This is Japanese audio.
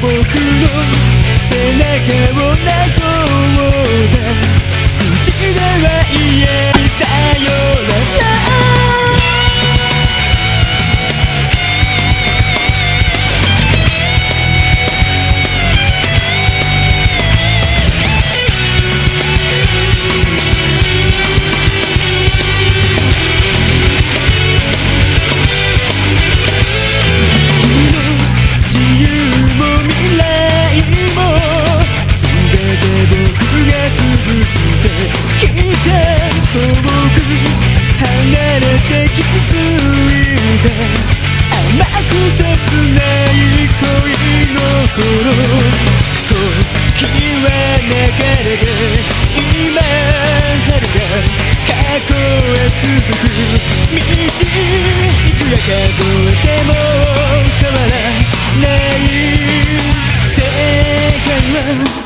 僕の背中をなぞいつや数えても変わらない世界は